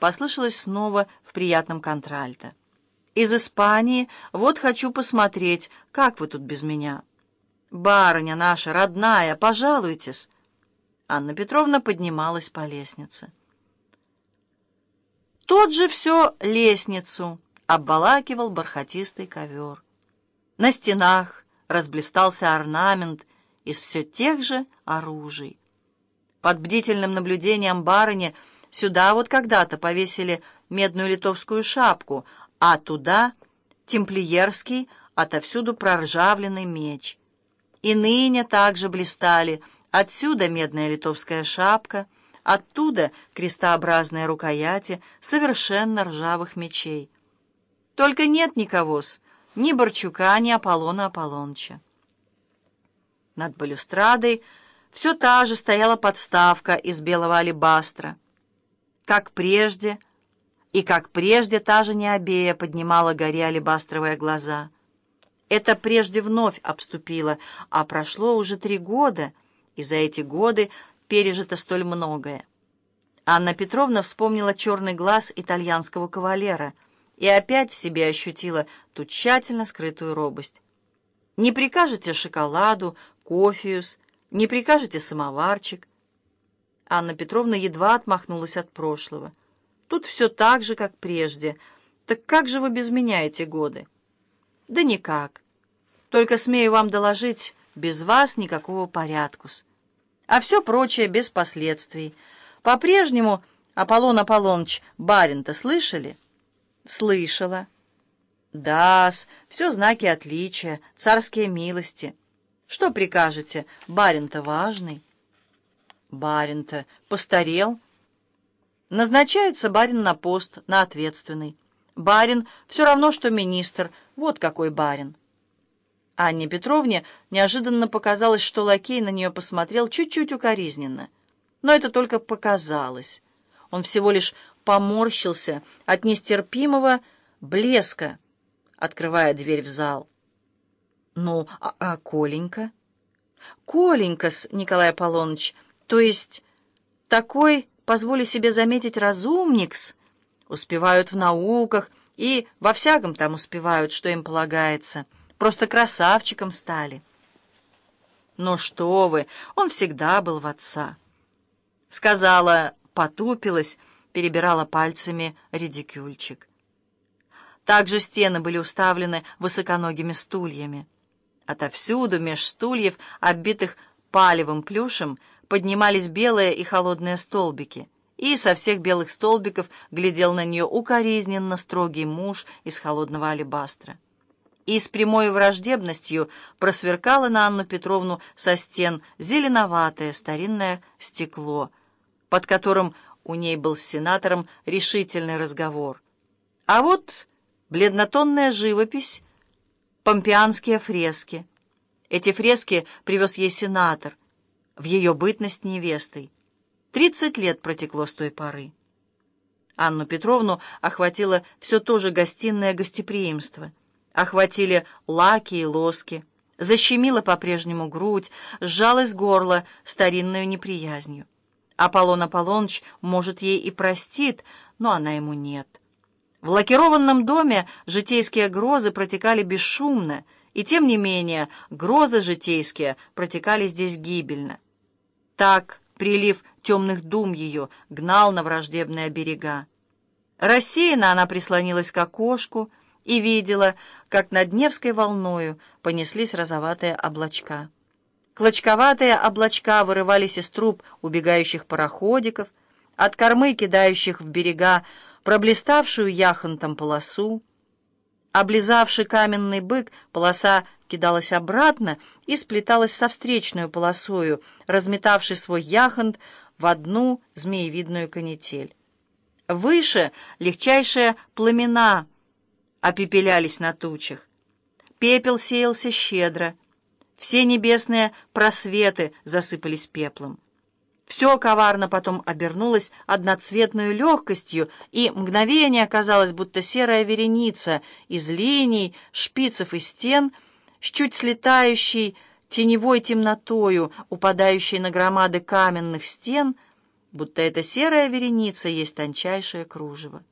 послышалось снова в приятном контральто. «Из Испании. Вот хочу посмотреть, как вы тут без меня». «Барыня наша, родная, пожалуйтесь». Анна Петровна поднималась по лестнице. Тот же все лестницу обволакивал бархатистый ковер. На стенах разблистался орнамент из все тех же оружий. Под бдительным наблюдением барыни сюда вот когда-то повесили медную литовскую шапку, а туда темплиерский, отовсюду проржавленный меч. И ныне также блистали отсюда медная литовская шапка, оттуда крестообразные рукояти совершенно ржавых мечей. Только нет никого-с, ни Борчука, ни Аполлона Аполлоныча. Над балюстрадой все та же стояла подставка из белого алебастра. Как прежде, и как прежде та же необея поднимала горе алебастровые глаза. Это прежде вновь обступило, а прошло уже три года, и за эти годы пережито столь многое. Анна Петровна вспомнила черный глаз итальянского кавалера и опять в себе ощутила ту тщательно скрытую робость. «Не прикажете шоколаду, кофеюс, не прикажете самоварчик?» Анна Петровна едва отмахнулась от прошлого. «Тут все так же, как прежде. Так как же вы без меня эти годы?» «Да никак. Только смею вам доложить, без вас никакого порядку-с. А все прочее без последствий. По-прежнему, Аполлон Аполлоныч, барин-то слышали?» «Слышала». «Да-с, все знаки отличия, царские милости». Что прикажете? Барин-то важный. Барин-то постарел. Назначается барин на пост, на ответственный. Барин все равно, что министр. Вот какой барин. Анне Петровне неожиданно показалось, что лакей на нее посмотрел чуть-чуть укоризненно. Но это только показалось. Он всего лишь поморщился от нестерпимого блеска, открывая дверь в зал. «Ну, а, а Коленька?» «Коленька-с, Николай Аполлоныч, то есть такой, позволю себе заметить, разумникс, успевают в науках и во всяком там успевают, что им полагается, просто красавчиком стали». «Ну что вы, он всегда был в отца», — сказала, потупилась, перебирала пальцами редикюльчик. Также стены были уставлены высоконогими стульями. Отовсюду, меж стульев, оббитых палевым плюшем, поднимались белые и холодные столбики, и со всех белых столбиков глядел на нее укоризненно строгий муж из холодного алебастра. И с прямой враждебностью просверкало на Анну Петровну со стен зеленоватое старинное стекло, под которым у ней был с сенатором решительный разговор. А вот бледнотонная живопись помпеанские фрески. Эти фрески привез ей сенатор в ее бытность невестой. Тридцать лет протекло с той поры. Анну Петровну охватило все то же гостиное гостеприимство. Охватили лаки и лоски, защемило по-прежнему грудь, сжалось горло старинную неприязнью. Аполлон Аполлоныч, может, ей и простит, но она ему нет. В лакированном доме житейские грозы протекали бесшумно, и тем не менее грозы житейские протекали здесь гибельно. Так прилив темных дум ее гнал на враждебные берега. Рассеянно она прислонилась к окошку и видела, как над Невской волною понеслись розоватые облачка. Клочковатые облачка вырывались из труб убегающих пароходиков, от кормы кидающих в берега проблиставшую яхонтом полосу. Облизавший каменный бык, полоса кидалась обратно и сплеталась со встречную полосою, разметавший свой яхонт в одну змеевидную канитель. Выше легчайшие пламена опепелялись на тучах. Пепел сеялся щедро. Все небесные просветы засыпались пеплом. Все коварно потом обернулось одноцветной легкостью, и мгновение оказалось, будто серая вереница из линий, шпицев и стен, с чуть слетающей теневой темнотою, упадающей на громады каменных стен, будто эта серая вереница есть тончайшее кружево.